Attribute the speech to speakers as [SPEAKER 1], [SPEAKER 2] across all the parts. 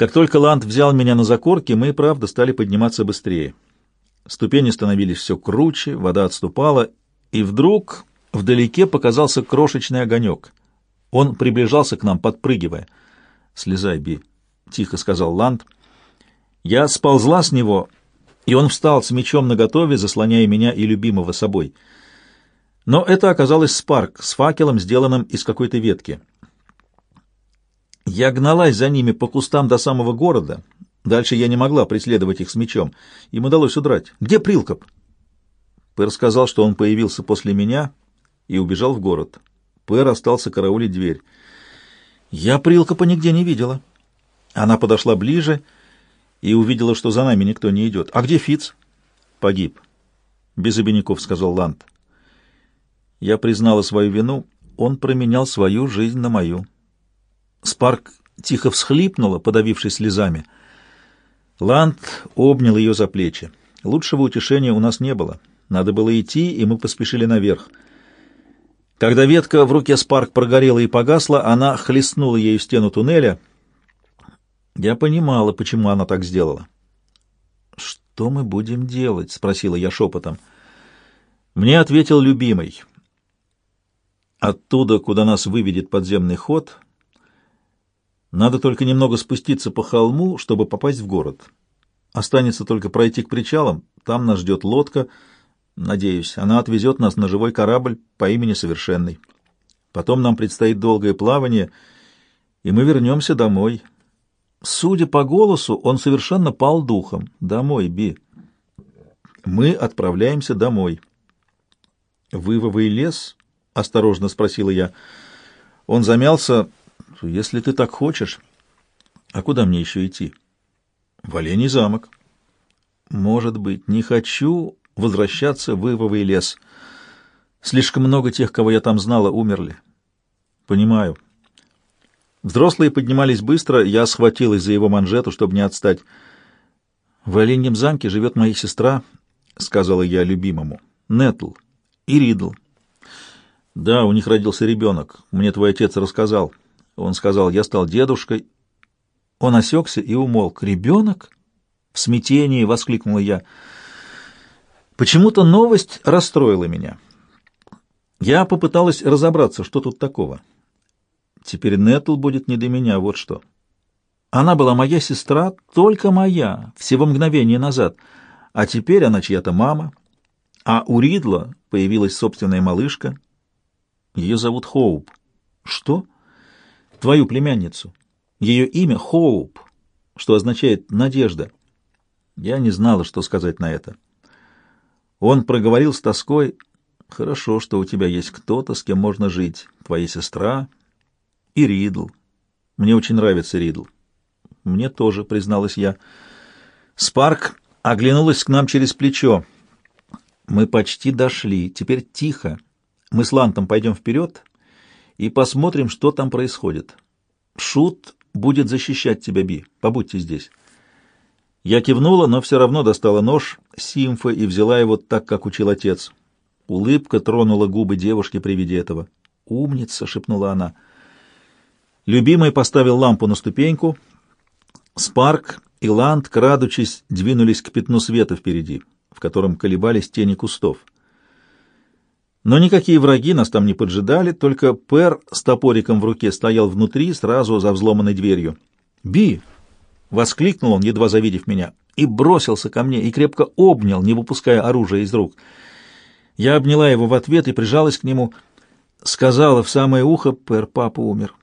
[SPEAKER 1] Как только Ланд взял меня на закорки, мы, правда, стали подниматься быстрее. Ступени становились все круче, вода отступала, и вдруг вдалеке показался крошечный огонек. Он приближался к нам, подпрыгивая. «Слезай, Би», — тихо сказал Ланд. Я сползла с него, и он встал с мечом наготове, заслоняя меня и любимого собой. Но это оказалось Спарк с факелом, сделанным из какой-то ветки. Я гналась за ними по кустам до самого города. Дальше я не могла преследовать их с мечом. Им удалось удрать. Где Прилкоп? Пэр сказал, что он появился после меня и убежал в город. Пэр остался караулить дверь. Я Прилкопа нигде не видела. Она подошла ближе и увидела, что за нами никто не идет. «А где Фиц? «Погиб». «Без обиняков», — сказал Ланд. Я признала свою вину. Он променял свою жизнь на мою. Спарк тихо всхлипнула, подавившись слезами. Ланд обнял ее за плечи. Лучшего утешения у нас не было. Надо было идти, и мы поспешили наверх. Когда ветка в руке Спарк прогорела и погасла, она хлестнула ею стену туннеля — я понимала, почему она так сделала. «Что мы будем делать?» — спросила я шепотом. Мне ответил любимый. «Оттуда, куда нас выведет подземный ход, надо только немного спуститься по холму, чтобы попасть в город. Останется только пройти к причалам, там нас ждет лодка. Надеюсь, она отвезет нас на живой корабль по имени Совершенный. Потом нам предстоит долгое плавание, и мы вернемся домой». Судя по голосу, он совершенно пал духом. Домой, Би. Мы отправляемся домой. Вывовый лес? Осторожно спросила я. Он замялся. Если ты так хочешь. А куда мне еще идти? В Оленей замок. Может быть, не хочу возвращаться в Вывовый лес. Слишком много тех, кого я там знала, умерли. Понимаю. Взрослые поднимались быстро, я схватилась за его манжету, чтобы не отстать. «В Оленьем замке живет моя сестра», — сказала я любимому, — «Нетл и Ридл». «Да, у них родился ребенок. Мне твой отец рассказал». Он сказал, я стал дедушкой. Он осекся и умолк. «Ребенок?» — в смятении воскликнула я. Почему-то новость расстроила меня. Я попыталась разобраться, что тут такого. Теперь Нетл будет не до меня, вот что. Она была моя сестра, только моя, всего мгновение назад, а теперь она чья-то мама. А у Ридла появилась собственная малышка. Ее зовут Хоуп. Что? Твою племянницу. Ее имя Хоуп, что означает «надежда». Я не знала, что сказать на это. Он проговорил с тоской, «Хорошо, что у тебя есть кто-то, с кем можно жить. Твоя сестра, и Ридл. Мне очень нравится Ридл. Мне тоже, призналась я. Спарк оглянулась к нам через плечо. Мы почти дошли. Теперь тихо. Мы с Лантом пойдем вперед и посмотрим, что там происходит. Шут будет защищать тебя, Би. Побудьте здесь. Я кивнула, но все равно достала нож Симфа и взяла его так, как учил отец. Улыбка тронула губы девушки при виде этого. «Умница!» — шепнула она — Любимый поставил лампу на ступеньку. Спарк и Ланд, крадучись, двинулись к пятну света впереди, в котором колебались тени кустов. Но никакие враги нас там не поджидали, только Пер с топориком в руке стоял внутри, сразу за взломанной дверью. «Би!» — воскликнул он, едва завидев меня, и бросился ко мне, и крепко обнял, не выпуская оружия из рук. Я обняла его в ответ и прижалась к нему, сказала в самое ухо, «Пер, папа умер».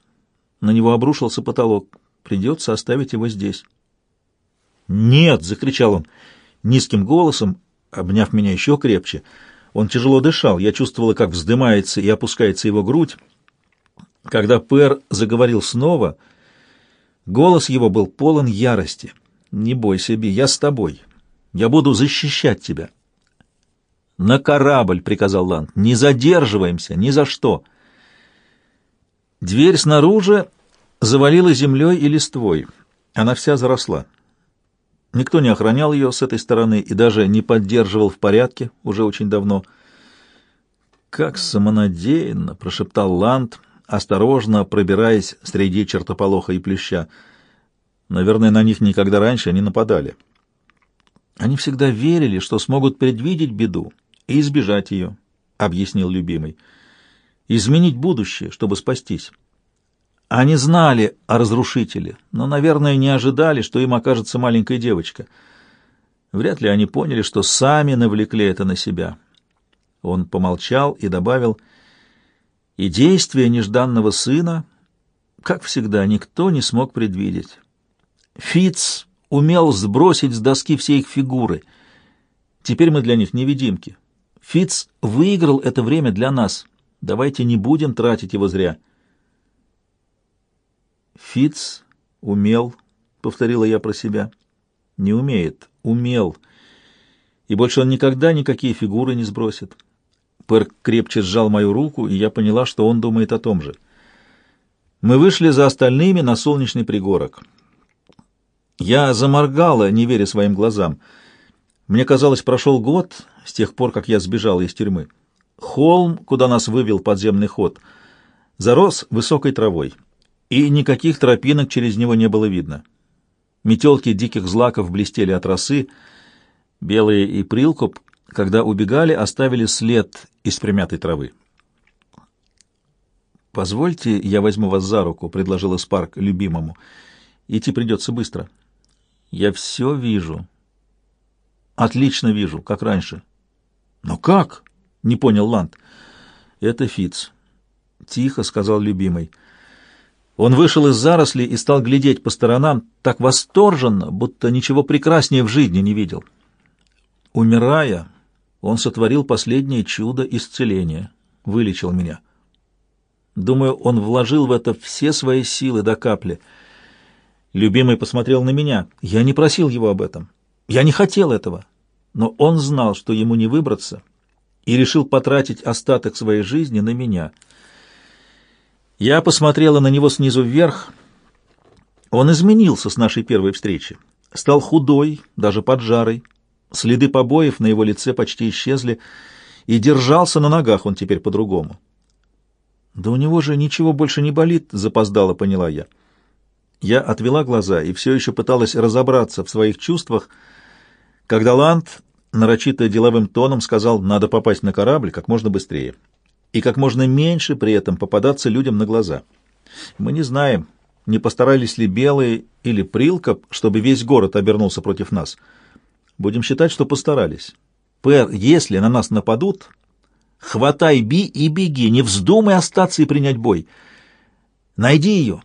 [SPEAKER 1] На него обрушился потолок. Придется оставить его здесь. «Нет!» — закричал он низким голосом, обняв меня еще крепче. Он тяжело дышал. Я чувствовала, как вздымается и опускается его грудь. Когда Пэр заговорил снова, голос его был полон ярости. «Не бойся, Би, я с тобой. Я буду защищать тебя». «На корабль!» — приказал Ланд. «Не задерживаемся, ни за что!» Дверь снаружи завалила землей и листвой. Она вся заросла. Никто не охранял ее с этой стороны и даже не поддерживал в порядке уже очень давно. «Как самонадеянно!» — прошептал Ланд, осторожно пробираясь среди чертополоха и плюща. Наверное, на них никогда раньше не нападали. Они всегда верили, что смогут предвидеть беду и избежать ее, — объяснил любимый. Изменить будущее, чтобы спастись. Они знали о разрушителе, но, наверное, не ожидали, что им окажется маленькая девочка. Вряд ли они поняли, что сами навлекли это на себя. Он помолчал и добавил, «И действия нежданного сына, как всегда, никто не смог предвидеть. Фиц умел сбросить с доски все их фигуры. Теперь мы для них невидимки. Фиц выиграл это время для нас. Давайте не будем тратить его зря». Фиц умел, повторила я про себя. Не умеет, умел. И больше он никогда никакие фигуры не сбросит. Пэр крепче сжал мою руку, и я поняла, что он думает о том же. Мы вышли за остальными на солнечный пригорок. Я заморгала, не веря своим глазам. Мне казалось, прошел год с тех пор, как я сбежала из тюрьмы. Холм, куда нас вывел подземный ход, зарос высокой травой и никаких тропинок через него не было видно. Метелки диких злаков блестели от росы, белые и прилкоп, когда убегали, оставили след из примятой травы. «Позвольте, я возьму вас за руку», — предложила Спарк любимому. «Идти придется быстро». «Я все вижу». «Отлично вижу, как раньше». «Но как?» — не понял Ланд. «Это Фиц. тихо сказал любимый. Он вышел из зарослей и стал глядеть по сторонам так восторженно, будто ничего прекраснее в жизни не видел. Умирая, он сотворил последнее чудо исцеления, вылечил меня. Думаю, он вложил в это все свои силы до капли. Любимый посмотрел на меня. Я не просил его об этом. Я не хотел этого. Но он знал, что ему не выбраться, и решил потратить остаток своей жизни на меня — я посмотрела на него снизу вверх. Он изменился с нашей первой встречи. Стал худой, даже поджарый. Следы побоев на его лице почти исчезли, и держался на ногах он теперь по-другому. «Да у него же ничего больше не болит», — запоздало поняла я. Я отвела глаза и все еще пыталась разобраться в своих чувствах, когда Ланд нарочито деловым тоном сказал «надо попасть на корабль как можно быстрее» и как можно меньше при этом попадаться людям на глаза. Мы не знаем, не постарались ли белые или Прилка, чтобы весь город обернулся против нас. Будем считать, что постарались. Пэр, если на нас нападут, хватай Би и беги, не вздумай остаться и принять бой. Найди ее,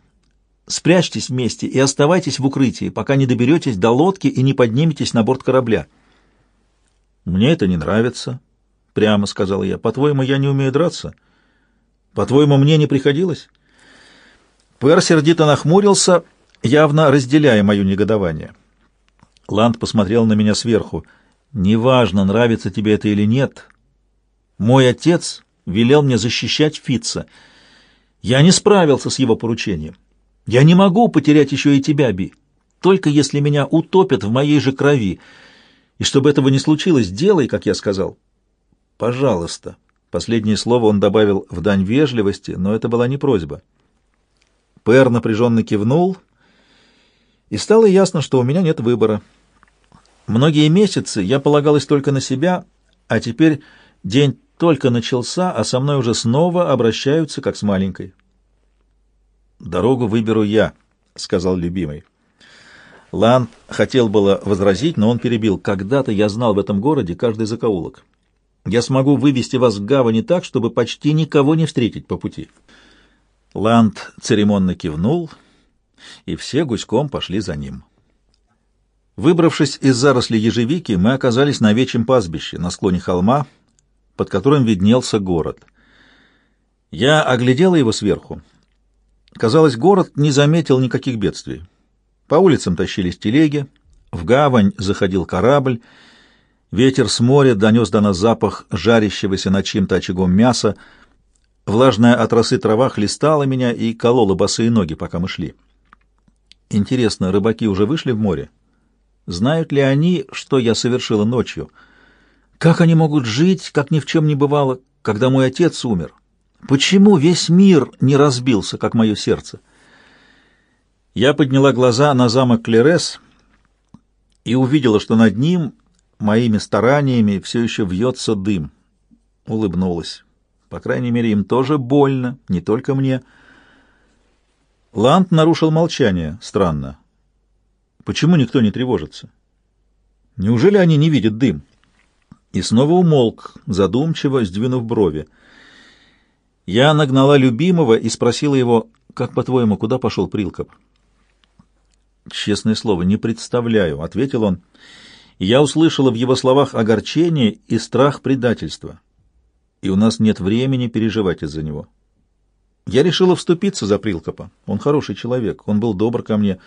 [SPEAKER 1] спрячьтесь вместе и оставайтесь в укрытии, пока не доберетесь до лодки и не подниметесь на борт корабля. Мне это не нравится, — прямо сказал я. «По-твоему, я не умею драться? По-твоему, мне не приходилось?» Пэр сердито нахмурился, явно разделяя мое негодование. Ланд посмотрел на меня сверху. «Неважно, нравится тебе это или нет. Мой отец велел мне защищать Фитца. Я не справился с его поручением. Я не могу потерять еще и тебя, Би, только если меня утопят в моей же крови. И чтобы этого не случилось, делай, как я сказал, «Пожалуйста». Последнее слово он добавил в дань вежливости, но это была не просьба. Пэр напряженно кивнул, и стало ясно, что у меня нет выбора. Многие месяцы я полагалась только на себя, а теперь день только начался, а со мной уже снова обращаются, как с маленькой. «Дорогу выберу я», — сказал любимый. Лан хотел было возразить, но он перебил. «Когда-то я знал в этом городе каждый закоулок. Я смогу вывести вас к гавани так, чтобы почти никого не встретить по пути. Ланд церемонно кивнул, и все гуськом пошли за ним. Выбравшись из заросли ежевики, мы оказались на овечьем пастбище, на склоне холма, под которым виднелся город. Я оглядела его сверху. Казалось, город не заметил никаких бедствий. По улицам тащились телеги, в гавань заходил корабль, Ветер с моря донес до нас запах жарящегося над чьим-то очагом мяса. Влажная от росы трава хлестала меня и колола босые ноги, пока мы шли. Интересно, рыбаки уже вышли в море? Знают ли они, что я совершила ночью? Как они могут жить, как ни в чем не бывало, когда мой отец умер? Почему весь мир не разбился, как мое сердце? Я подняла глаза на замок Клерес и увидела, что над ним моими стараниями все еще вьется дым. Улыбнулась. По крайней мере, им тоже больно, не только мне. Ланд нарушил молчание. Странно. Почему никто не тревожится? Неужели они не видят дым? И снова умолк, задумчиво сдвинув брови. Я нагнала любимого и спросила его, как, по-твоему, куда пошел Прилкоп? «Честное слово, не представляю», — ответил он. Услышала в его словах огорчение и страх предательства. И у нас нет времени переживать из-за него. Я решила вступиться за Прилкопа. Он хороший человек, он был добр ко мне.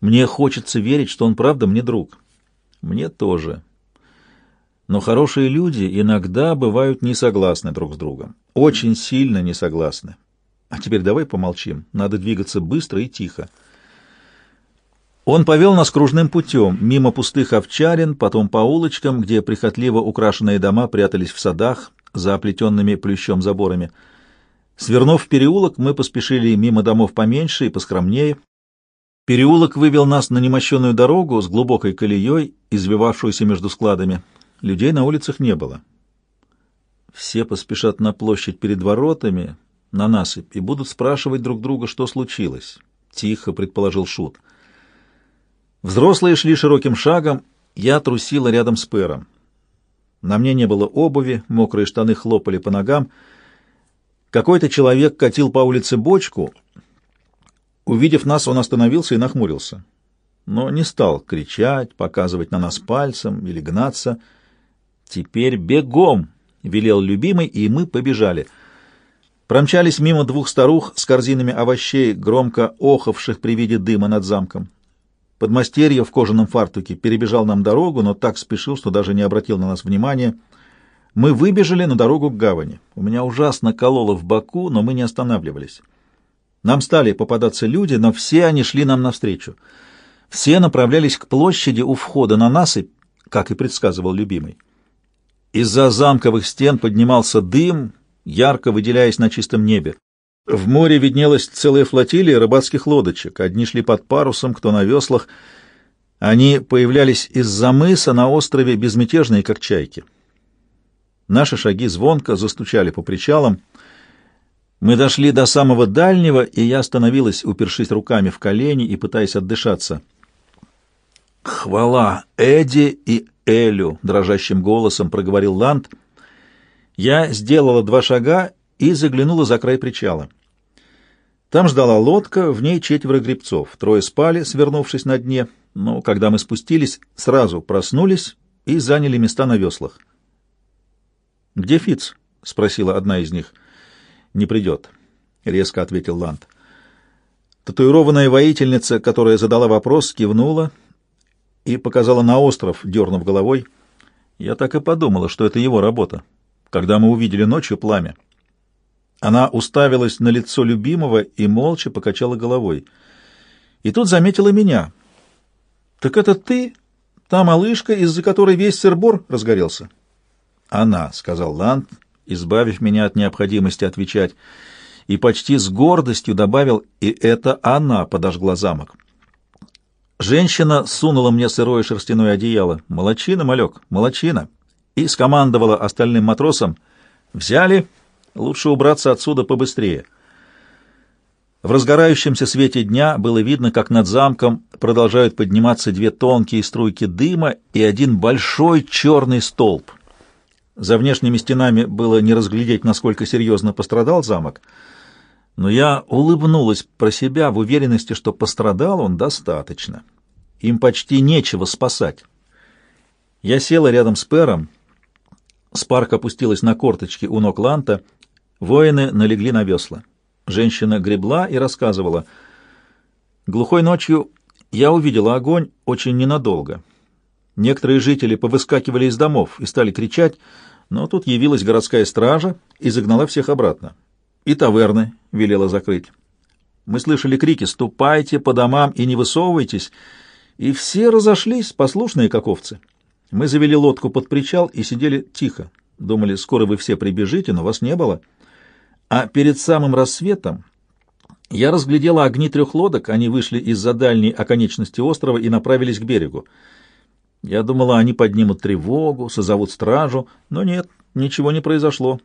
[SPEAKER 1] Мне хочется верить, что он правда мне друг. Мне тоже. Но хорошие люди иногда бывают не согласны друг с другом. Очень сильно не согласны. А теперь давай помолчим. Надо двигаться быстро и тихо. Он повел нас кружным путем, мимо пустых овчарин, потом по улочкам, где прихотливо украшенные дома прятались в садах за оплетенными плющом заборами. Свернув в переулок, мы поспешили мимо домов поменьше и поскромнее. Переулок вывел нас на немощенную дорогу с глубокой колеей, извивавшуюся между складами. Людей на улицах не было. Все поспешат на площадь перед воротами, на насыпь, и будут спрашивать друг друга, что случилось. Тихо предположил Шут. Взрослые шли широким шагом, я трусила рядом с Пэром. На мне не было обуви, мокрые штаны хлопали по ногам. Какой-то человек катил по улице бочку. Увидев нас, он остановился и нахмурился. Но не стал кричать, показывать на нас пальцем или гнаться. «Теперь бегом!» — велел любимый, и мы побежали. Промчались мимо двух старух с корзинами овощей, громко охавших при виде дыма над замком. Подмастерье в кожаном фартуке перебежал нам дорогу, но так спешил, что даже не обратил на нас внимания. Мы выбежали на дорогу к гавани. У меня ужасно кололо в боку, но мы не останавливались. Нам стали попадаться люди, но все они шли нам навстречу. Все направлялись к площади у входа на насыпь, как и предсказывал любимый. Из-за замковых стен поднимался дым, ярко выделяясь на чистом небе. В море виднелась целая флотилия рыбацких лодочек. Одни шли под парусом, кто на веслах. Они появлялись из-за мыса на острове безмятежные, как чайки. Наши шаги звонко застучали по причалам. Мы дошли до самого дальнего, и я остановилась, упершись руками в колени и пытаясь отдышаться. «Хвала Эдди и Элю!» — дрожащим голосом проговорил Ланд. Я сделала два шага и заглянула за край причала. Там ждала лодка, в ней четверо гребцов. Трое спали, свернувшись на дне, но когда мы спустились, сразу проснулись и заняли места на веслах. «Где Фиц? спросила одна из них. «Не придет», — резко ответил Ланд. Татуированная воительница, которая задала вопрос, кивнула и показала на остров, дернув головой. Я так и подумала, что это его работа, когда мы увидели ночью пламя. Она уставилась на лицо любимого и молча покачала головой. И тут заметила меня. «Так это ты, та малышка, из-за которой весь сырбор разгорелся?» «Она», — сказал Ланд, избавив меня от необходимости отвечать, и почти с гордостью добавил, «И это она подожгла замок». Женщина сунула мне сырое шерстяное одеяло. «Молодчина, малек, молодчина!» и скомандовала остальным матросам «Взяли!» Лучше убраться отсюда побыстрее. В разгорающемся свете дня было видно, как над замком продолжают подниматься две тонкие струйки дыма и один большой черный столб. За внешними стенами было не разглядеть, насколько серьезно пострадал замок, но я улыбнулась про себя в уверенности, что пострадал он достаточно. Им почти нечего спасать. Я села рядом с Пером. Спарк опустилась на корточки у ног Ланта — Воины налегли на весла. Женщина гребла и рассказывала. Глухой ночью я увидела огонь очень ненадолго. Некоторые жители повыскакивали из домов и стали кричать, но тут явилась городская стража и загнала всех обратно. И таверны велела закрыть. Мы слышали крики «Ступайте по домам и не высовывайтесь!» И все разошлись, послушные как овцы. Мы завели лодку под причал и сидели тихо. Думали, скоро вы все прибежите, но вас не было. А перед самым рассветом Я разглядела огни трех лодок, они вышли из-за дальней оконечности острова и направились к берегу. Я думала, они поднимут тревогу, созовут стражу, но нет, ничего не произошло.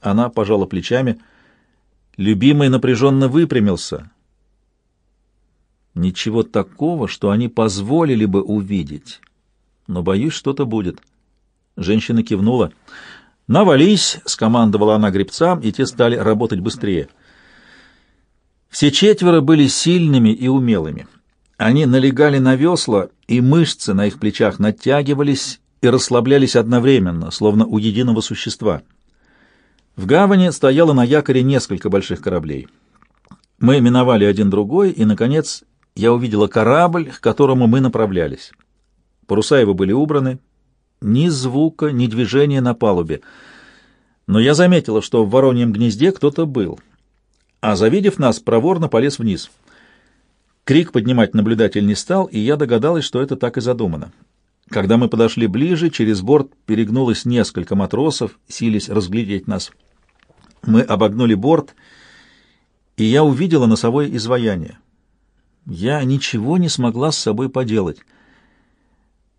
[SPEAKER 1] Она пожала плечами. Любимый напряженно выпрямился. Ничего такого, что они позволили бы увидеть. Но, боюсь, что-то будет. Женщина кивнула. «Навались!» — скомандовала она гребцам, и те стали работать быстрее. Все четверо были сильными и умелыми. Они налегали на весла, и мышцы на их плечах натягивались и расслаблялись одновременно, словно у единого существа. В гавани стояло на якоре несколько больших кораблей. Мы миновали один другой, и, наконец, я увидела корабль, к которому мы направлялись. Паруса его были убраны, ни звука, ни движения на палубе. Но я заметила, что в вороньем гнезде кто-то был, а, завидев нас, проворно полез вниз. Крик поднимать наблюдатель не стал, и я догадалась, что это так и задумано. Когда мы подошли ближе, через борт перегнулось несколько матросов, сились разглядеть нас. Мы обогнули борт, и я увидела носовое изваяние. Я ничего не смогла с собой поделать.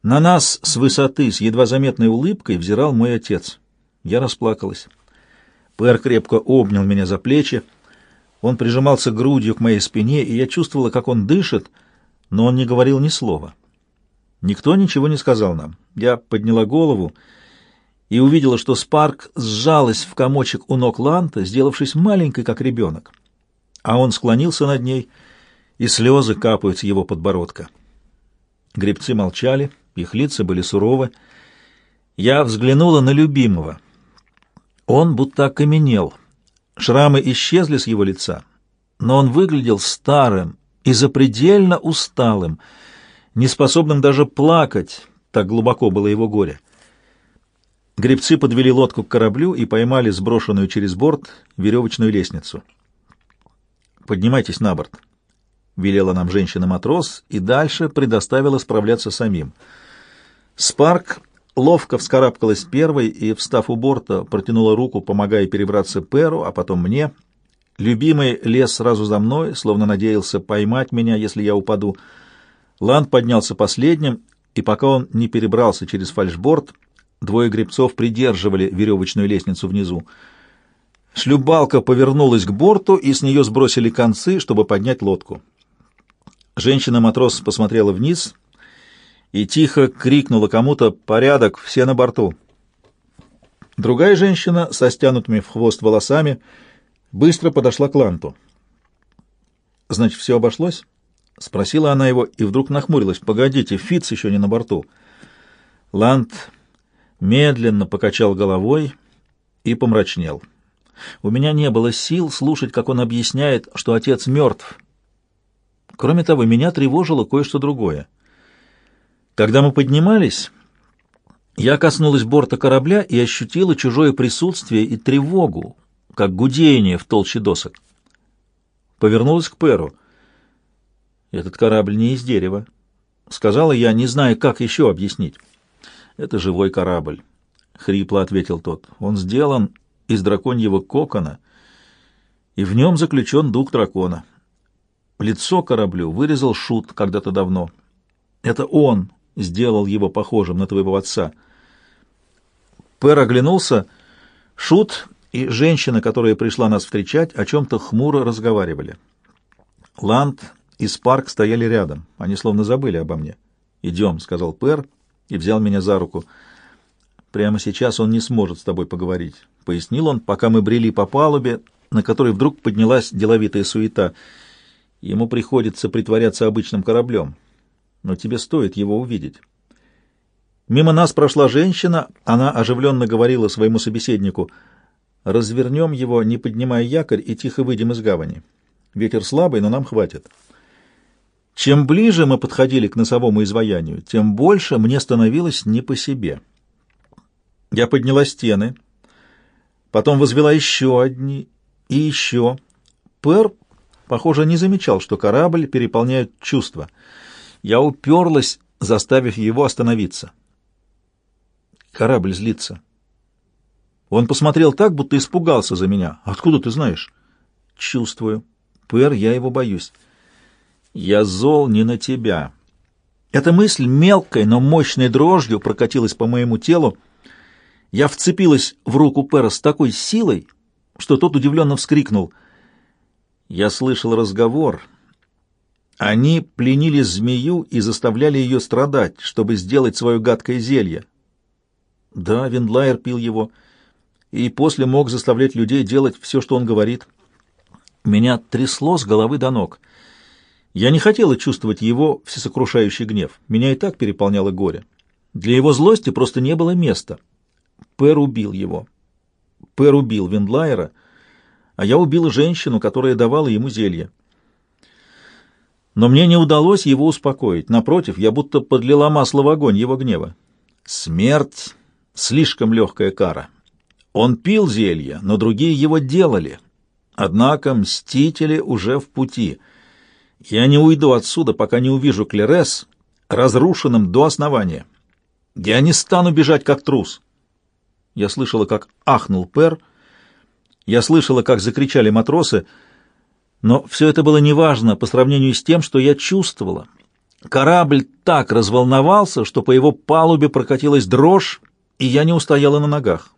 [SPEAKER 1] На нас с высоты, с едва заметной улыбкой, взирал мой отец. Я расплакалась. Пэр крепко обнял меня за плечи. Он прижимался грудью к моей спине, и я чувствовала, как он дышит, но он не говорил ни слова. Никто ничего не сказал нам. Я подняла голову и увидела, что Спарк сжалась в комочек у ног Ланта, сделавшись маленькой, как ребенок. А он склонился над ней, и слезы капают с его подбородка. Гребцы молчали, их лица были суровы. Я взглянула на любимого. Он будто окаменел. Шрамы исчезли с его лица, но он выглядел старым и запредельно усталым, неспособным даже плакать, так глубоко было его горе. Гребцы подвели лодку к кораблю и поймали сброшенную через борт веревочную лестницу. «Поднимайтесь на борт», — велела нам женщина-матрос, и дальше предоставила справляться самим. Спарк ловко вскарабкалась первой и, встав у борта, протянула руку, помогая перебраться Перу, а потом мне. Любимый лез сразу за мной, словно надеялся поймать меня, если я упаду. Ланд поднялся последним, и пока он не перебрался через фальшборд, двое гребцов придерживали веревочную лестницу внизу. Шлюпбалка повернулась к борту, и с нее сбросили концы, чтобы поднять лодку. Женщина-матрос посмотрела вниз — и тихо крикнула кому-то «Порядок! Все на борту!». Другая женщина со стянутыми в хвост волосами быстро подошла к Ланту. «Значит, все обошлось?» — спросила она его и вдруг нахмурилась. «Погодите, Фиц еще не на борту». Лант медленно покачал головой и помрачнел. У меня не было сил слушать, как он объясняет, что отец мертв. Кроме того, меня тревожило кое-что другое. Когда мы поднимались, я коснулась борта корабля и ощутила чужое присутствие и тревогу, как гудение в толще досок. Повернулась к Перу. «Этот корабль не из дерева», — сказала я, не зная, как еще объяснить. «Это живой корабль», — хрипло ответил тот. «Он сделан из драконьего кокона, и в нем заключен дух дракона. Лицо кораблю вырезал Шут когда-то давно. Это он сделал его похожим на твоего отца. Пэр оглянулся. Шут и женщина, которая пришла нас встречать, о чем-то хмуро разговаривали. Ланд и Спарк стояли рядом. Они словно забыли обо мне. «Идем», — сказал Пэр и взял меня за руку. «Прямо сейчас он не сможет с тобой поговорить», — пояснил он, пока мы брели по палубе, на которой вдруг поднялась деловитая суета. «Ему приходится притворяться обычным кораблем но тебе стоит его увидеть. Мимо нас прошла женщина, она оживленно говорила своему собеседнику, «Развернем его, не поднимая якорь, и тихо выйдем из гавани. Ветер слабый, но нам хватит». Чем ближе мы подходили к носовому изваянию, тем больше мне становилось не по себе. Я подняла стены, потом возвела еще одни и еще. Пэр, похоже, не замечал, что корабль переполняет чувства — я уперлась, заставив его остановиться. Корабль злится. Он посмотрел так, будто испугался за меня. «Откуда ты знаешь?» «Чувствую». Пэр, я его боюсь. Я зол не на тебя. Эта мысль мелкой, но мощной дрожью прокатилась по моему телу. Я вцепилась в руку Пэра с такой силой, что тот удивленно вскрикнул. Я слышал разговор. Они пленили змею и заставляли ее страдать, чтобы сделать свое гадкое зелье. Да, Виндлайер пил его, и после мог заставлять людей делать все, что он говорит. Меня трясло с головы до ног. Я не хотела чувствовать его всесокрушающий гнев. Меня и так переполняло горе. Для его злости просто не было места. Пэр убил его. Пэр убил Виндлайера, а я убила женщину, которая давала ему зелье. Но мне не удалось его успокоить. Напротив, я будто подлила масло в огонь его гнева. Смерть — слишком легкая кара. Он пил зелье, но другие его делали. Однако мстители уже в пути. Я не уйду отсюда, пока не увижу Клерес разрушенным до основания. Я не стану бежать, как трус. Я слышала, как ахнул Пер. Я слышала, как закричали матросы — но все это было неважно по сравнению с тем, что я чувствовала. Корабль так разволновался, что по его палубе прокатилась дрожь, и я не устояла на ногах.